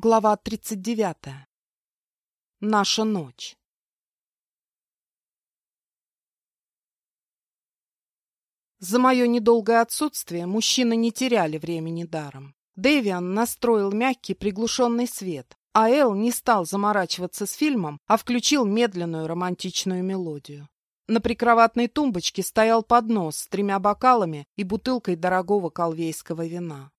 Глава 39. Наша ночь. За мое недолгое отсутствие мужчины не теряли времени даром. Дэвиан настроил мягкий приглушенный свет, а Эл не стал заморачиваться с фильмом, а включил медленную романтичную мелодию. На прикроватной тумбочке стоял поднос с тремя бокалами и бутылкой дорогого колвейского вина.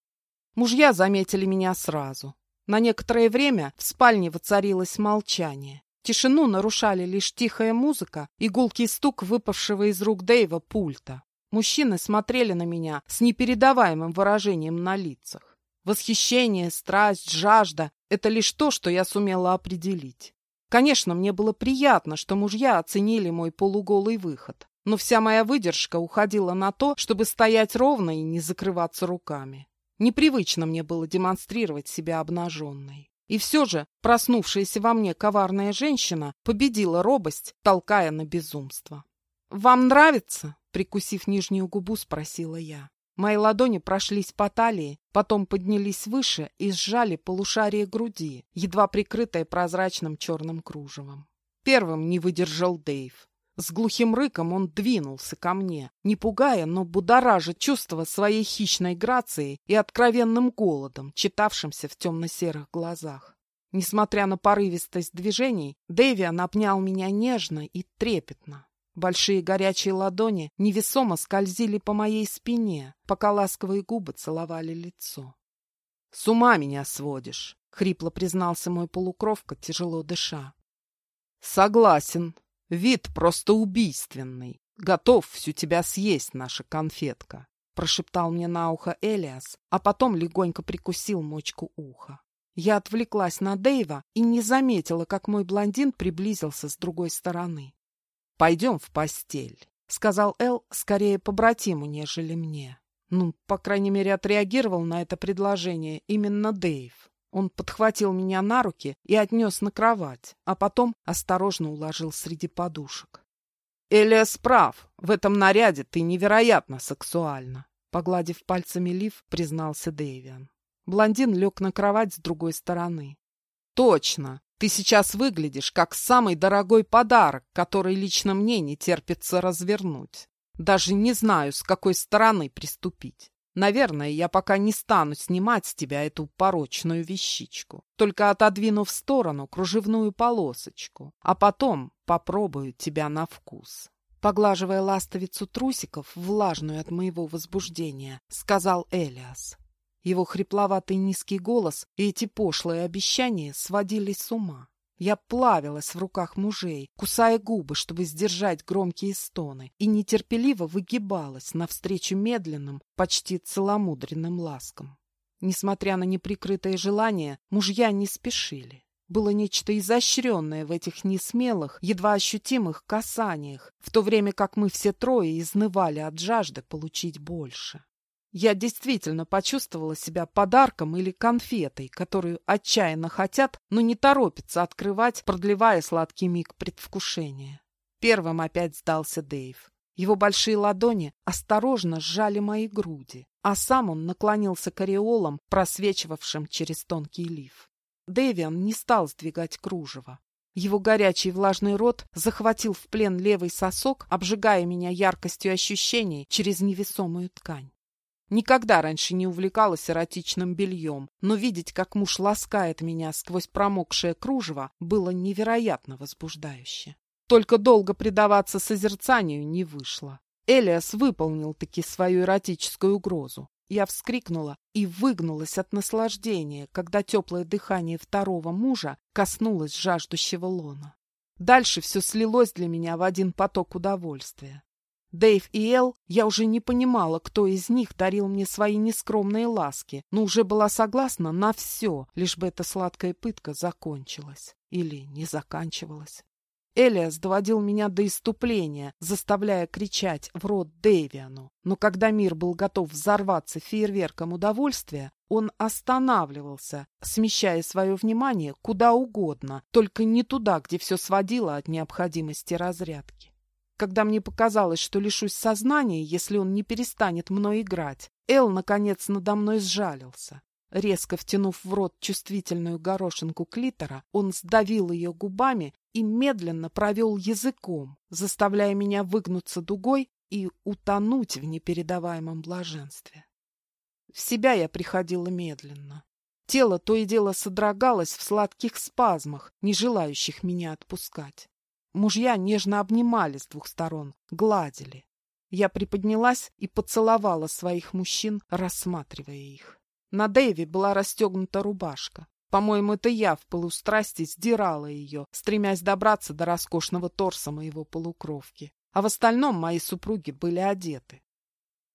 Мужья заметили меня сразу. На некоторое время в спальне воцарилось молчание. Тишину нарушали лишь тихая музыка и гулкий стук выпавшего из рук Дэйва пульта. Мужчины смотрели на меня с непередаваемым выражением на лицах. Восхищение, страсть, жажда — это лишь то, что я сумела определить. Конечно, мне было приятно, что мужья оценили мой полуголый выход, но вся моя выдержка уходила на то, чтобы стоять ровно и не закрываться руками. Непривычно мне было демонстрировать себя обнаженной. И все же проснувшаяся во мне коварная женщина победила робость, толкая на безумство. «Вам нравится?» — прикусив нижнюю губу, спросила я. Мои ладони прошлись по талии, потом поднялись выше и сжали полушарие груди, едва прикрытое прозрачным черным кружевом. Первым не выдержал Дэйв. С глухим рыком он двинулся ко мне, не пугая, но будоража чувство своей хищной грацией и откровенным голодом, читавшимся в темно-серых глазах. Несмотря на порывистость движений, Дэвиан обнял меня нежно и трепетно. Большие горячие ладони невесомо скользили по моей спине, пока ласковые губы целовали лицо. — С ума меня сводишь, — хрипло признался мой полукровка, тяжело дыша. — Согласен, Вид просто убийственный. Готов всю тебя съесть, наша конфетка. Прошептал мне на ухо Элиас, а потом легонько прикусил мочку уха. Я отвлеклась на Дэйва и не заметила, как мой блондин приблизился с другой стороны. «Пойдем в постель», — сказал Эл скорее побратиму, нежели мне. Ну, по крайней мере, отреагировал на это предложение именно Дэйв. Он подхватил меня на руки и отнес на кровать, а потом осторожно уложил среди подушек. «Элиас прав. В этом наряде ты невероятно сексуальна», — погладив пальцами лиф, признался Дэвиан. Блондин лег на кровать с другой стороны. «Точно. Ты сейчас выглядишь как самый дорогой подарок, который лично мне не терпится развернуть. Даже не знаю, с какой стороны приступить. Наверное, я пока не стану снимать с тебя эту порочную вещичку, только отодвину в сторону кружевную полосочку, а потом попробую тебя на вкус. Поглаживая ластовицу трусиков, влажную от моего возбуждения, сказал Элиас. Его хрипловатый низкий голос и эти пошлые обещания сводили с ума. Я плавилась в руках мужей, кусая губы, чтобы сдержать громкие стоны, и нетерпеливо выгибалась навстречу медленным, почти целомудренным ласкам. Несмотря на неприкрытое желание, мужья не спешили. Было нечто изощренное в этих несмелых, едва ощутимых касаниях, в то время как мы все трое изнывали от жажды получить больше. Я действительно почувствовала себя подарком или конфетой, которую отчаянно хотят, но не торопятся открывать, продлевая сладкий миг предвкушения. Первым опять сдался Дэйв. Его большие ладони осторожно сжали мои груди, а сам он наклонился к ореолам, просвечивавшим через тонкий лиф. Дэвиан не стал сдвигать кружево. Его горячий влажный рот захватил в плен левый сосок, обжигая меня яркостью ощущений через невесомую ткань. Никогда раньше не увлекалась эротичным бельем, но видеть, как муж ласкает меня сквозь промокшее кружево, было невероятно возбуждающе. Только долго предаваться созерцанию не вышло. Элиас выполнил таки свою эротическую угрозу. Я вскрикнула и выгнулась от наслаждения, когда теплое дыхание второго мужа коснулось жаждущего лона. Дальше все слилось для меня в один поток удовольствия. Дэйв и Эл, я уже не понимала, кто из них дарил мне свои нескромные ласки, но уже была согласна на все, лишь бы эта сладкая пытка закончилась. Или не заканчивалась. Элиас доводил меня до иступления, заставляя кричать в рот Дэвиану. Но когда мир был готов взорваться фейерверком удовольствия, он останавливался, смещая свое внимание куда угодно, только не туда, где все сводило от необходимости разрядки. Когда мне показалось, что лишусь сознания, если он не перестанет мной играть, Эл, наконец, надо мной сжалился. Резко втянув в рот чувствительную горошинку клитора, он сдавил ее губами и медленно провел языком, заставляя меня выгнуться дугой и утонуть в непередаваемом блаженстве. В себя я приходила медленно. Тело то и дело содрогалось в сладких спазмах, не желающих меня отпускать. Мужья нежно обнимали с двух сторон, гладили. Я приподнялась и поцеловала своих мужчин, рассматривая их. На Дэйве была расстегнута рубашка. По-моему, это я в полустрасти сдирала ее, стремясь добраться до роскошного торса моего полукровки. А в остальном мои супруги были одеты.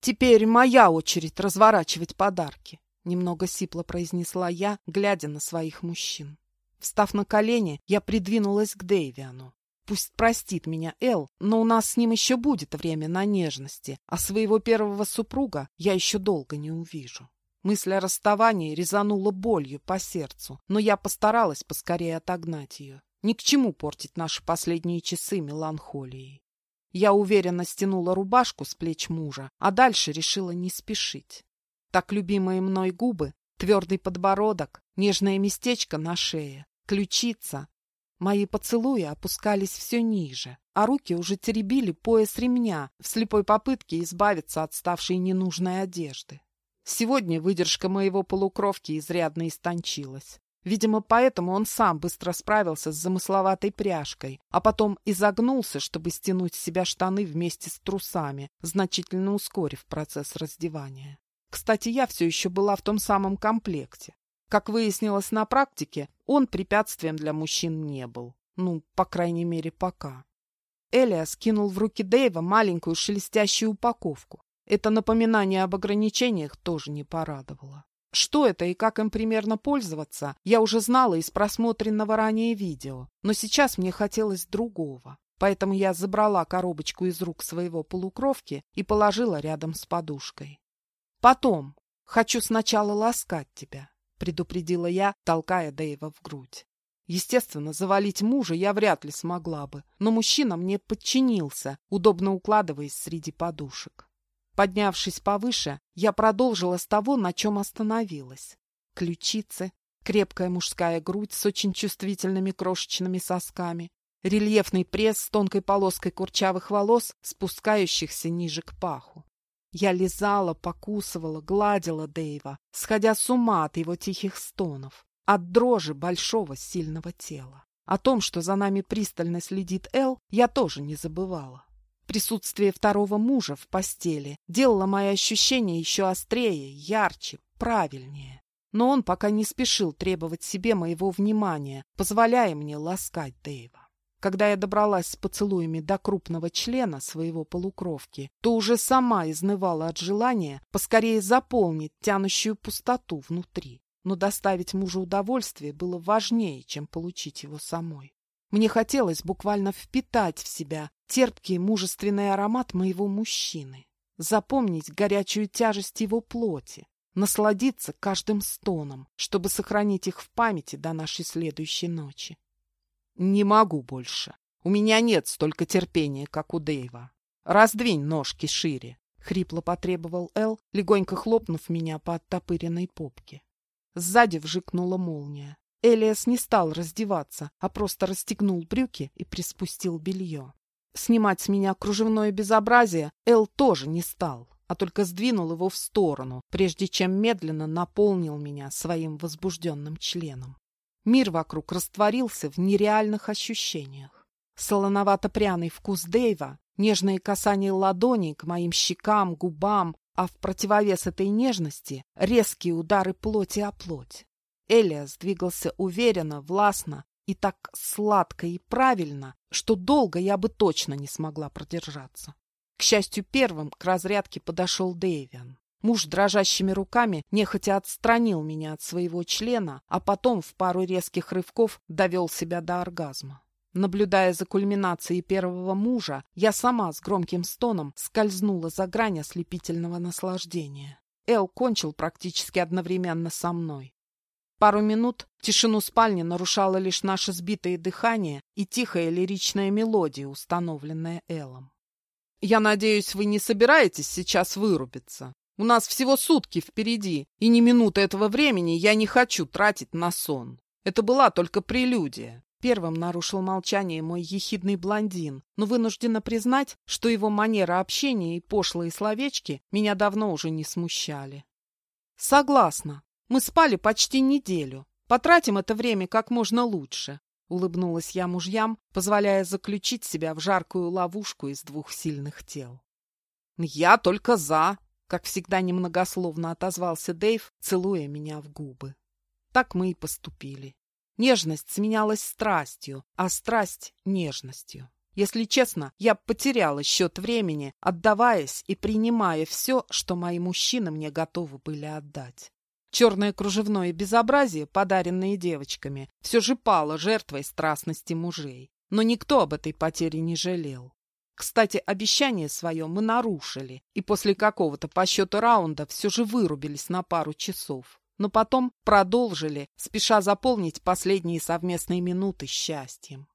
«Теперь моя очередь разворачивать подарки», — немного сипло произнесла я, глядя на своих мужчин. Встав на колени, я придвинулась к Дэйвиану. Пусть простит меня Эл, но у нас с ним еще будет время на нежности, а своего первого супруга я еще долго не увижу. Мысль о расставании резанула болью по сердцу, но я постаралась поскорее отогнать ее. Ни к чему портить наши последние часы меланхолией. Я уверенно стянула рубашку с плеч мужа, а дальше решила не спешить. Так любимые мной губы, твердый подбородок, нежное местечко на шее, ключица. Мои поцелуи опускались все ниже, а руки уже теребили пояс ремня в слепой попытке избавиться от ставшей ненужной одежды. Сегодня выдержка моего полукровки изрядно истончилась. Видимо, поэтому он сам быстро справился с замысловатой пряжкой, а потом изогнулся, чтобы стянуть с себя штаны вместе с трусами, значительно ускорив процесс раздевания. Кстати, я все еще была в том самом комплекте. Как выяснилось на практике, он препятствием для мужчин не был. Ну, по крайней мере, пока. Элиас кинул в руки Дэйва маленькую шелестящую упаковку. Это напоминание об ограничениях тоже не порадовало. Что это и как им примерно пользоваться, я уже знала из просмотренного ранее видео, но сейчас мне хотелось другого. Поэтому я забрала коробочку из рук своего полукровки и положила рядом с подушкой. «Потом. Хочу сначала ласкать тебя», — предупредила я, толкая Дэйва в грудь. Естественно, завалить мужа я вряд ли смогла бы, но мужчина мне подчинился, удобно укладываясь среди подушек. Поднявшись повыше, я продолжила с того, на чем остановилась. Ключицы, крепкая мужская грудь с очень чувствительными крошечными сосками, рельефный пресс с тонкой полоской курчавых волос, спускающихся ниже к паху. Я лизала, покусывала, гладила Дэйва, сходя с ума от его тихих стонов, от дрожи большого сильного тела. О том, что за нами пристально следит Эл, я тоже не забывала. Присутствие второго мужа в постели делало мои ощущения еще острее, ярче, правильнее. Но он пока не спешил требовать себе моего внимания, позволяя мне ласкать Дэйва. Когда я добралась с поцелуями до крупного члена своего полукровки, то уже сама изнывала от желания поскорее заполнить тянущую пустоту внутри. Но доставить мужу удовольствие было важнее, чем получить его самой. Мне хотелось буквально впитать в себя терпкий мужественный аромат моего мужчины, запомнить горячую тяжесть его плоти, насладиться каждым стоном, чтобы сохранить их в памяти до нашей следующей ночи. Не могу больше. У меня нет столько терпения, как у Дэйва. Раздвинь ножки шире, — хрипло потребовал Эл, легонько хлопнув меня по оттопыренной попке. Сзади вжикнула молния. Элиас не стал раздеваться, а просто расстегнул брюки и приспустил белье. Снимать с меня кружевное безобразие Эл тоже не стал, а только сдвинул его в сторону, прежде чем медленно наполнил меня своим возбужденным членом. Мир вокруг растворился в нереальных ощущениях. Солоновато-пряный вкус Дэйва, нежные касания ладоней к моим щекам, губам, а в противовес этой нежности резкие удары плоти о плоть. Элиас двигался уверенно, властно и так сладко и правильно, что долго я бы точно не смогла продержаться. К счастью, первым к разрядке подошел Дэвиан. Муж дрожащими руками нехотя отстранил меня от своего члена, а потом в пару резких рывков довел себя до оргазма. Наблюдая за кульминацией первого мужа, я сама с громким стоном скользнула за грань ослепительного наслаждения. Эл кончил практически одновременно со мной. Пару минут тишину спальни нарушало лишь наше сбитое дыхание и тихая лиричная мелодия, установленная Эллом. «Я надеюсь, вы не собираетесь сейчас вырубиться?» У нас всего сутки впереди, и ни минуты этого времени я не хочу тратить на сон. Это была только прелюдия. Первым нарушил молчание мой ехидный блондин, но вынуждена признать, что его манера общения и пошлые словечки меня давно уже не смущали. Согласна. Мы спали почти неделю. Потратим это время как можно лучше. Улыбнулась я мужьям, позволяя заключить себя в жаркую ловушку из двух сильных тел. «Я только за!» — как всегда немногословно отозвался Дэйв, целуя меня в губы. Так мы и поступили. Нежность сменялась страстью, а страсть — нежностью. Если честно, я потеряла счет времени, отдаваясь и принимая все, что мои мужчины мне готовы были отдать. Черное кружевное безобразие, подаренное девочками, все же пало жертвой страстности мужей. Но никто об этой потере не жалел. Кстати, обещание свое мы нарушили, и после какого-то по счету раунда все же вырубились на пару часов но потом продолжили, спеша заполнить последние совместные минуты счастьем.